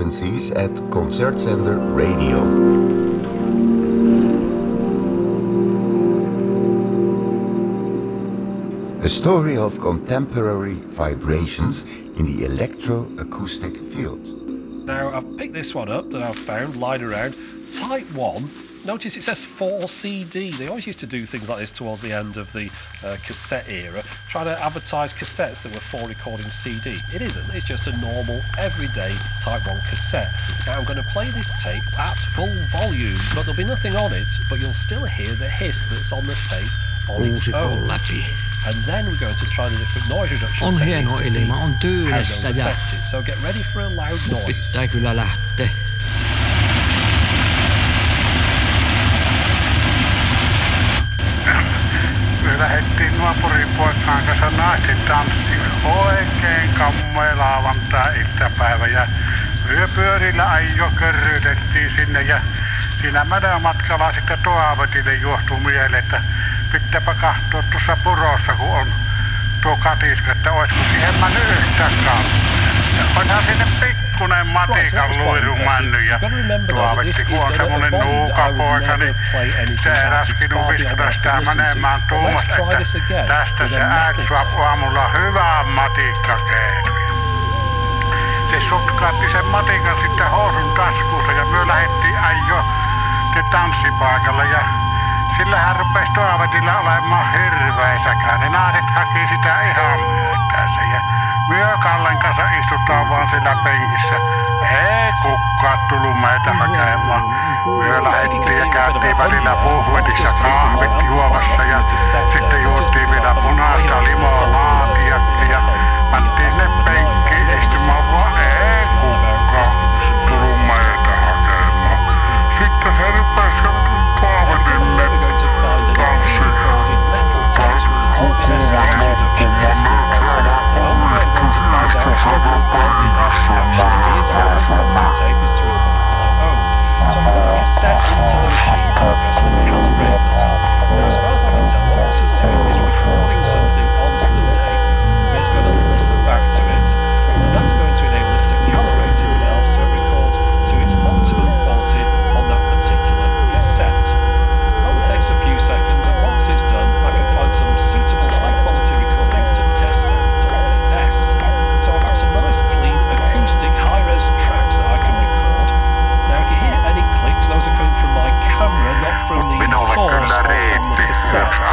frequencies at Concertzender Radio. A story of contemporary vibrations in the electroacoustic field. Now, I've picked this one up that I've found lying around. Type 1 Notice it says 4CD. They always used to do things like this towards the end of the uh, cassette era, trying to advertise cassettes that were for recording CD. It isn't, it's just a normal, everyday Type 1 cassette. Now I'm going to play this tape at full volume, but there'll be nothing on it, but you'll still hear the hiss that's on the tape on its own. And then we're going to try the different noise reduction On techniques hieno to see how those affect it. So get ready for a loud noise. Naapurin poikaan kanssa naisten tanssiin. Oikein kammoja lauantai-iltapäivä ja yöpyörillä ajo körrytettiin sinne ja siinä matkalla sitten Toavetille juohtui mieleen, että pitääpä katsoa tuossa purossa, kun on tuo katiska, että olisiko siihen mennyt kallia. Ja onhan sinne pikkunen matikan luiru mennyt ja Tuovetti, kun on semmonen nuukapoika, niin se ei raskinut viskata sitä menemään tuumas, että tästä se äiti saa aamulla hyvää matikkakeetuja. Se sutkaatti sen matikan sitten housun taskuunsa ja me lähdettiin ajo te tanssipaikalle ja sillä hän rupesi Toavetilla olemaan hirveisäkään. Ne naiset haki sitä ihan myötänsä ja myö Kallen kanssa istutaan vaan sillä penkissä. Ei kukkaa tullut meitä hakemaan. Myö lähdettiin ja käytiin välillä puhvetissa kahvit juomassa ja sitten juotiin vielä punaista limoa laatiakin ja mentiin sinne penkkiin istumaan vaan ei kukkaa tullut meitä hakemaan. Sitten se rupesi Now, as far as I can tell, what this is doing is recording something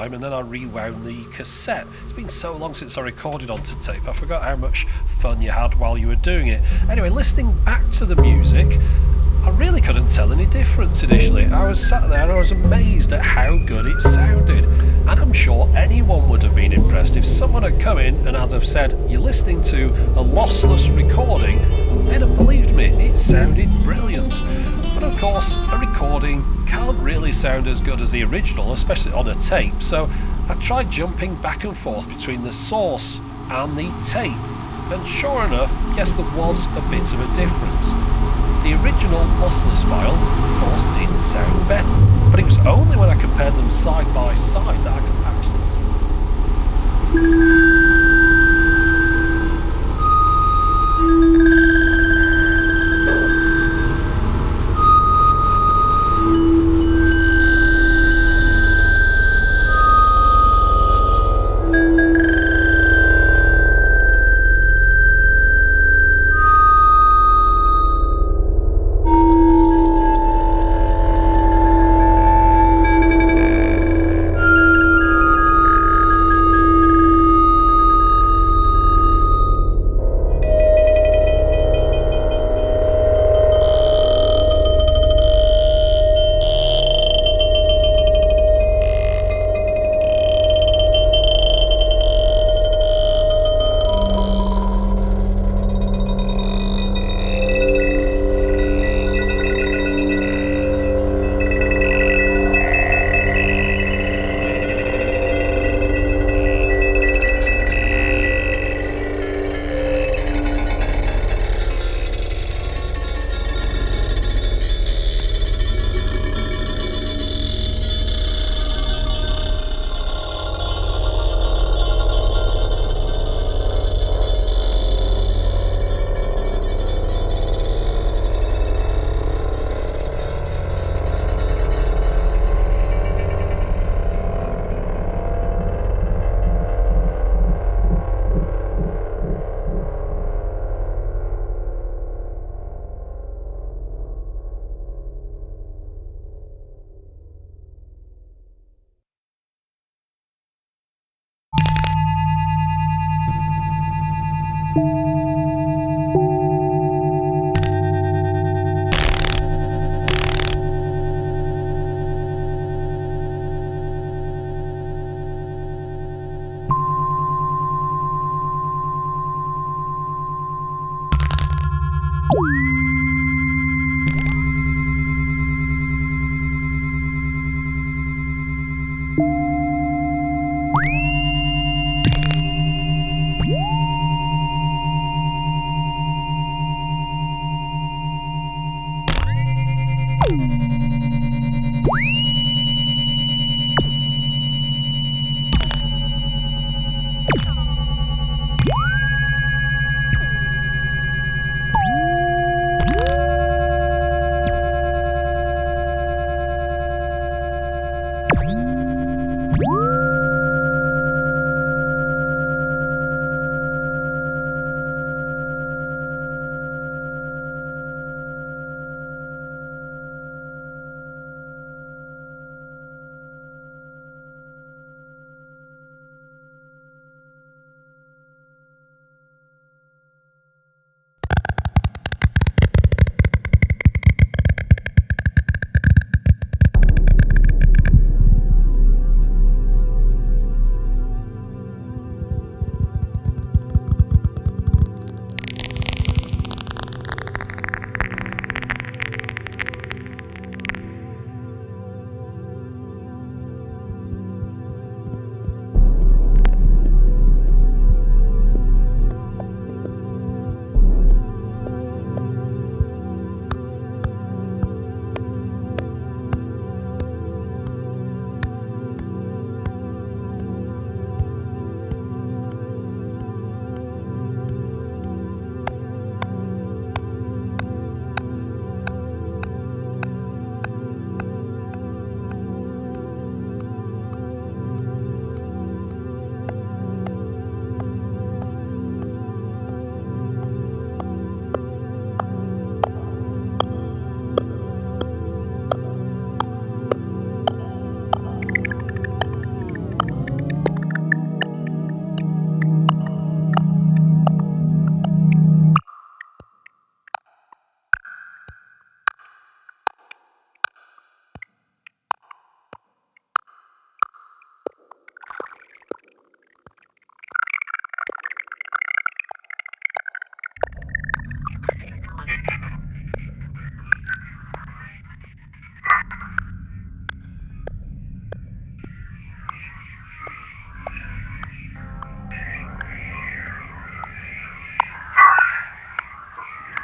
time, and then I rewound the cassette. It's been so long since I recorded onto tape, I forgot how much fun you had while you were doing it. Anyway, listening back to the music, I really couldn't tell any difference initially. I was sat there and I was amazed at how good it sounded. And I'm sure anyone would have been impressed if someone had come in and had have said, You're listening to a lossless recording, they'd have believed me. It sounded brilliant. But of course, a recording can't really sound as good as the original, especially on a tape, so I tried jumping back and forth between the source and the tape. And sure enough, yes, there was a bit of a difference. The original lossless file, of course, did sound better, but it was only when I compared them side by side that I could actually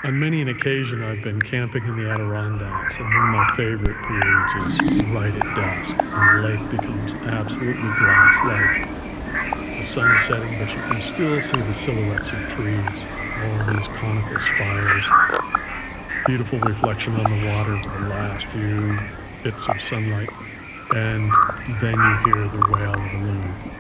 On many an occasion, I've been camping in the Adirondacks, and one of my favorite periods is right at dusk, and the lake becomes absolutely glass like the sun setting, but you can still see the silhouettes of trees, all these conical spires. Beautiful reflection on the water with the last few bits of sunlight, and then you hear the wail of a loon.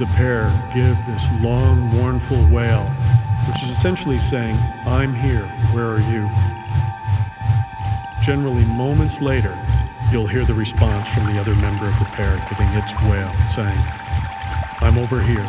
The pair give this long, mournful wail, which is essentially saying, I'm here, where are you? Generally, moments later, you'll hear the response from the other member of the pair giving its wail, saying, I'm over here.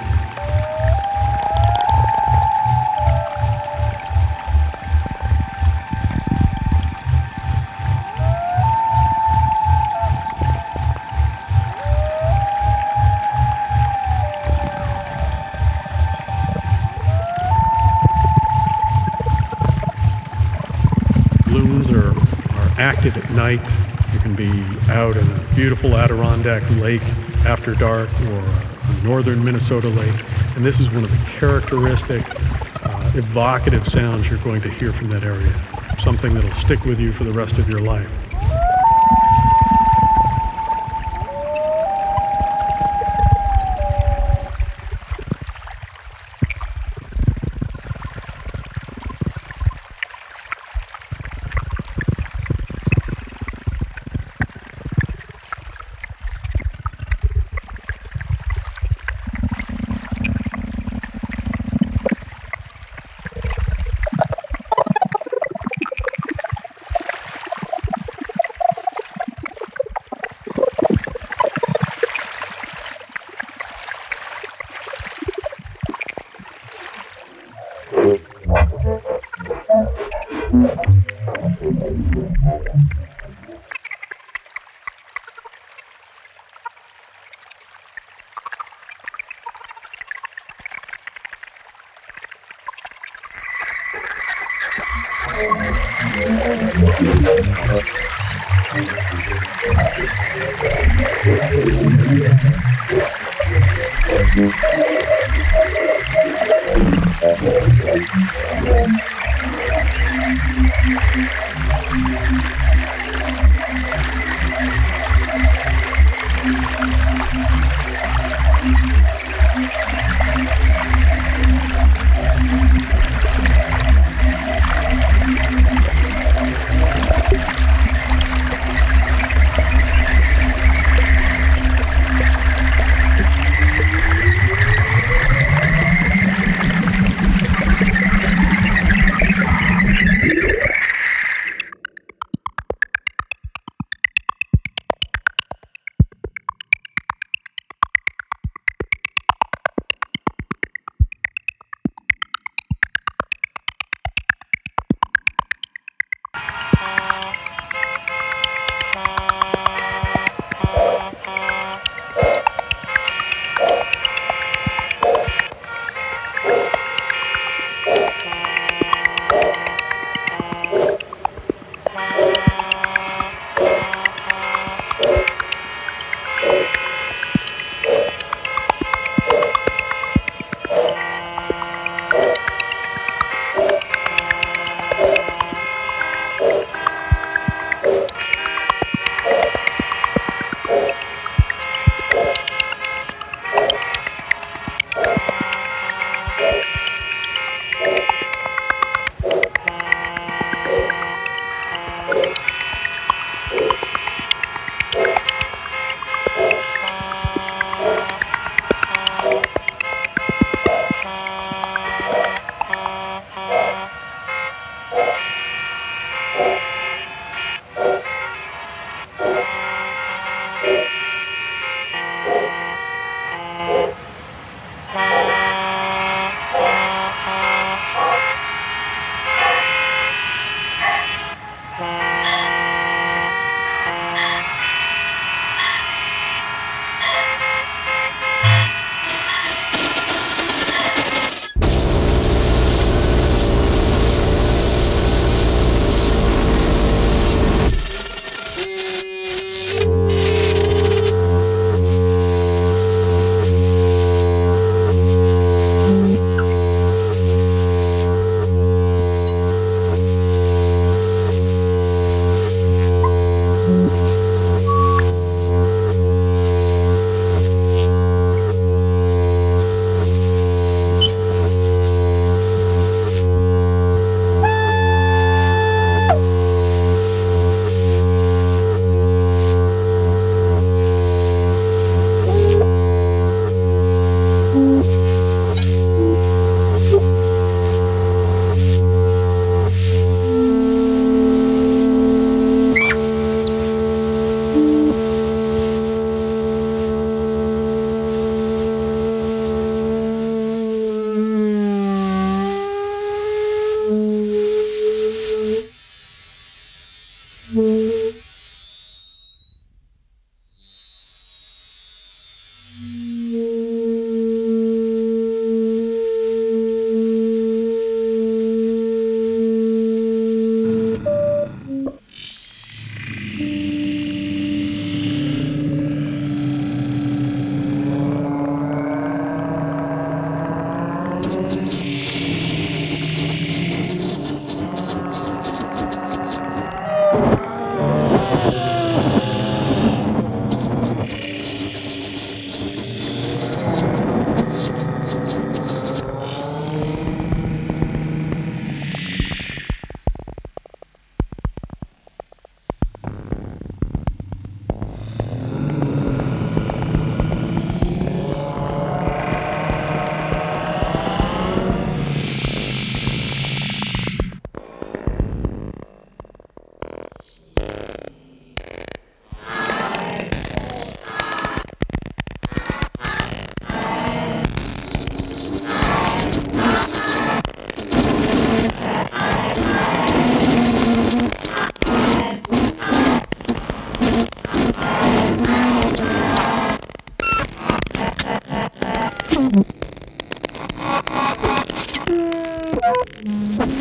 Active at night. You can be out in a beautiful Adirondack lake after dark or a northern Minnesota lake. And this is one of the characteristic, uh, evocative sounds you're going to hear from that area. Something that'll stick with you for the rest of your life. Thank Thank you.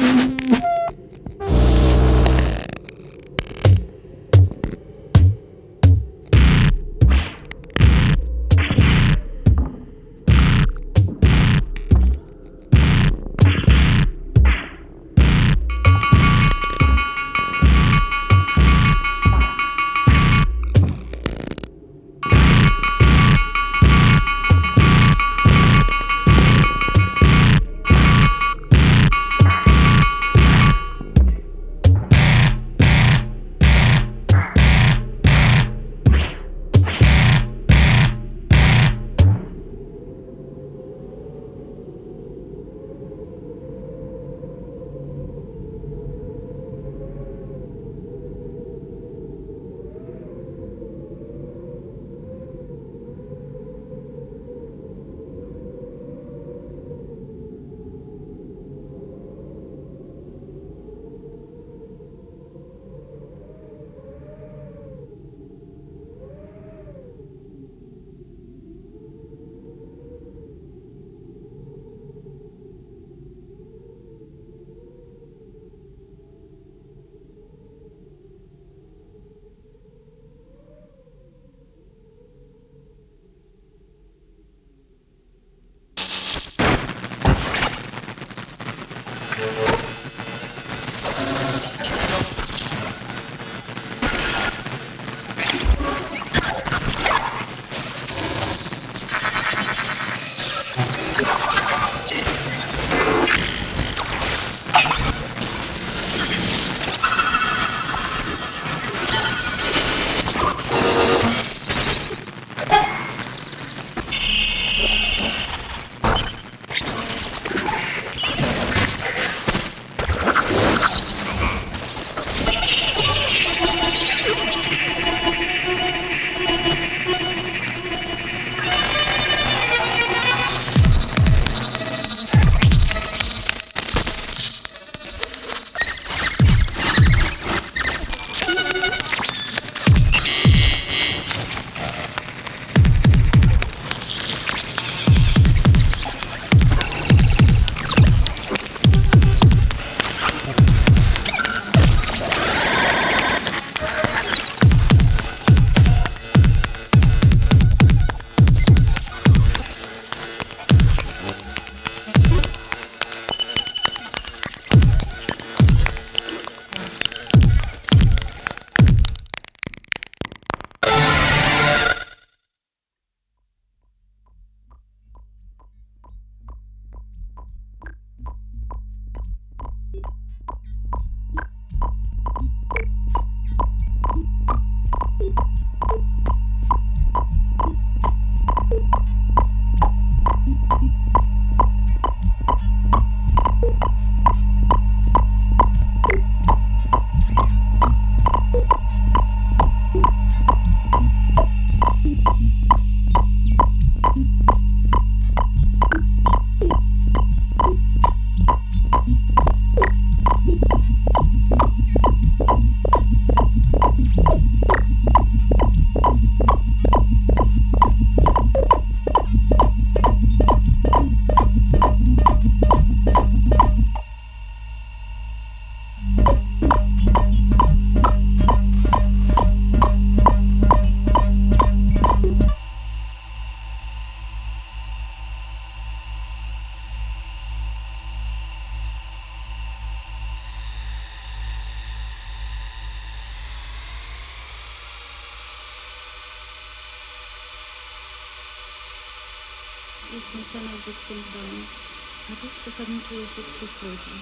Ludzi.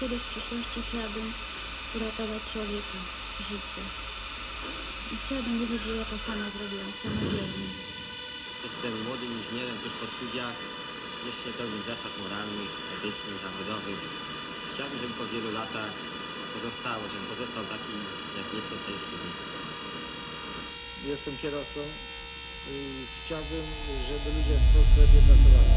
Kiedyś w przyszłości chciałabym uratować człowieka, życie. I chciałabym wiedzieć, że ja to sama zrobiłam, samodzielnie. Jestem młodym inżynierem tuż po studiach. Jeszcze pełnym zasad moralnych, etycznych, zawodowych. Chciałbym, żeby po wielu latach pozostało, żebym pozostał taki, jak jestem w tej chwili. Jestem kierowcą i chciałbym, żeby ludzie w Polsce lepiej pracowali.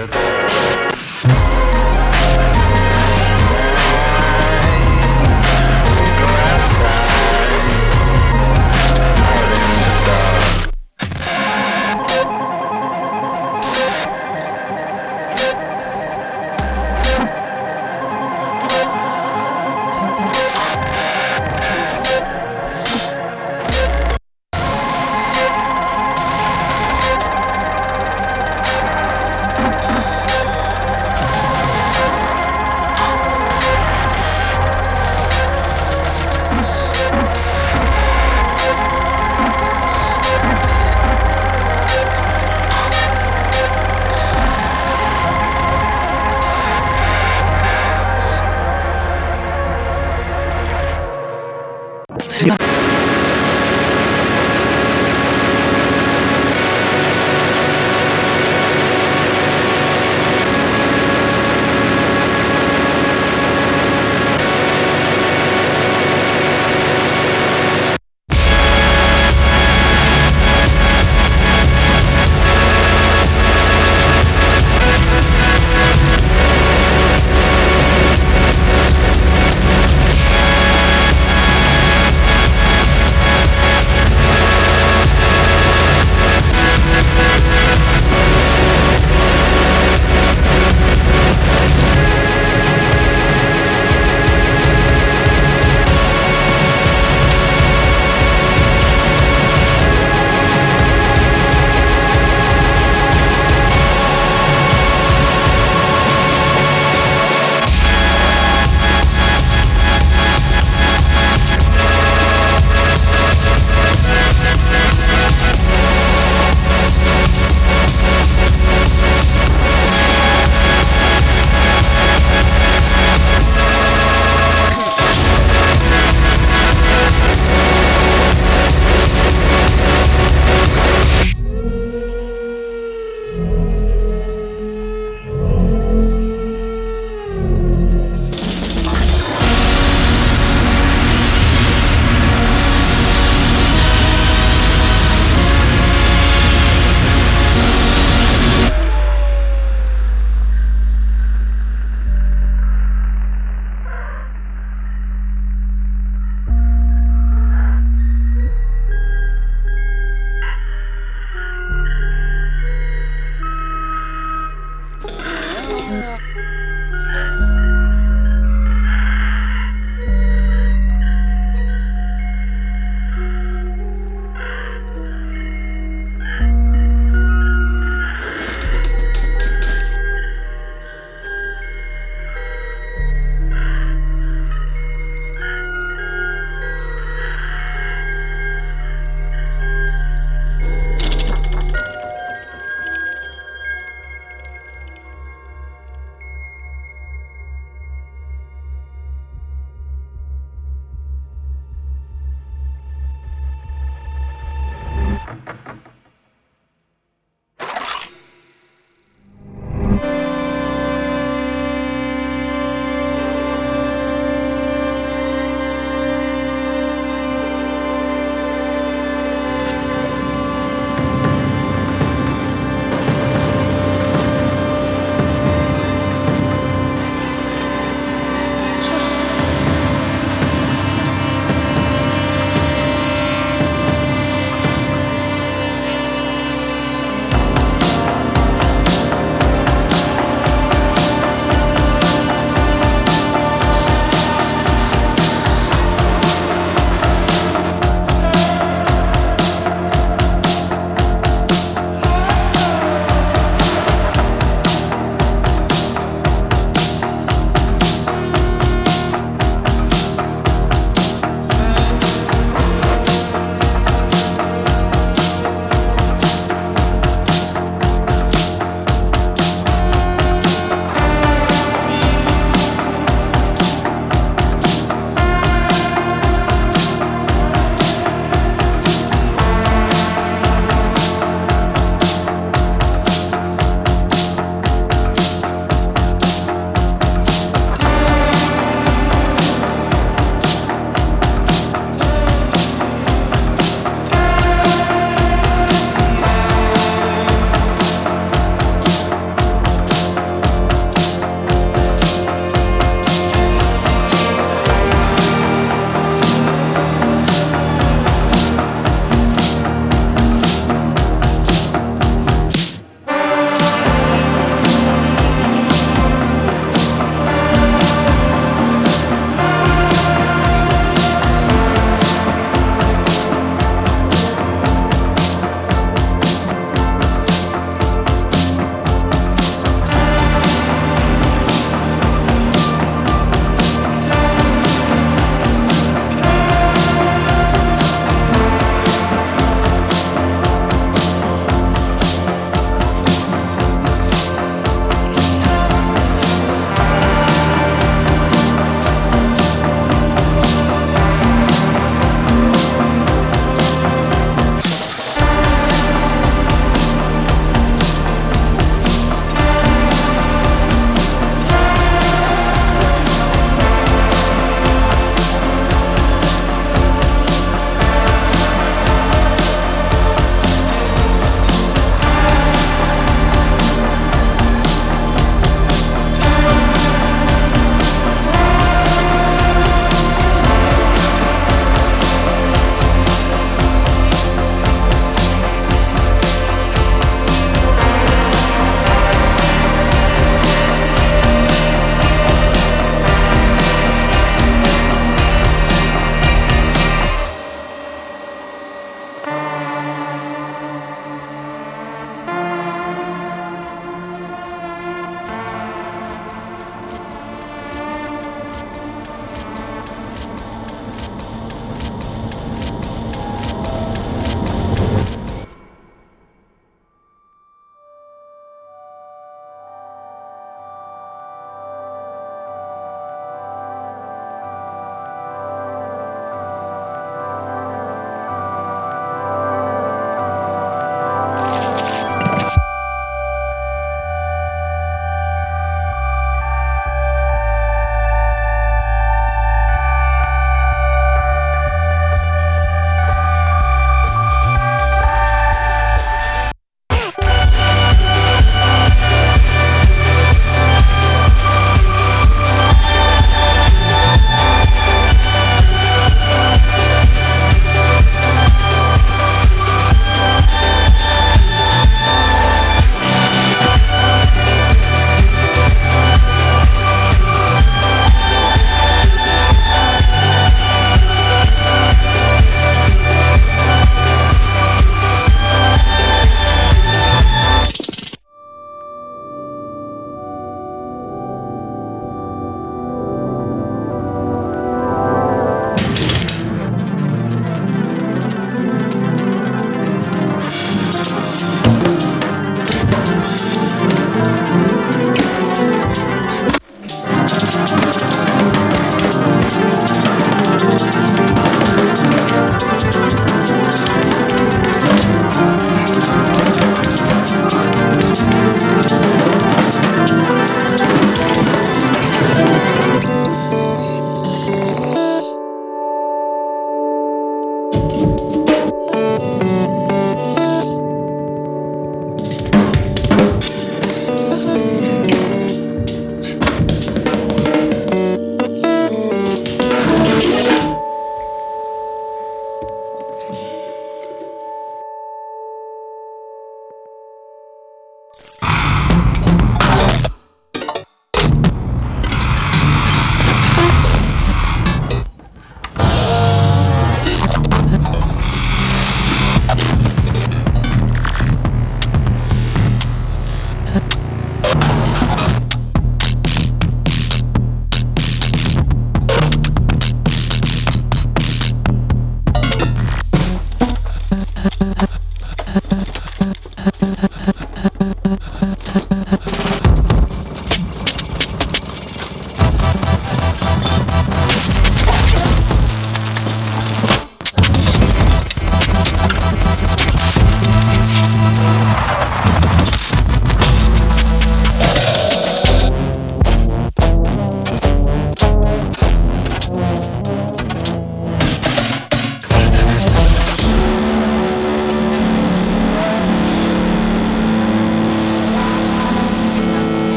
Out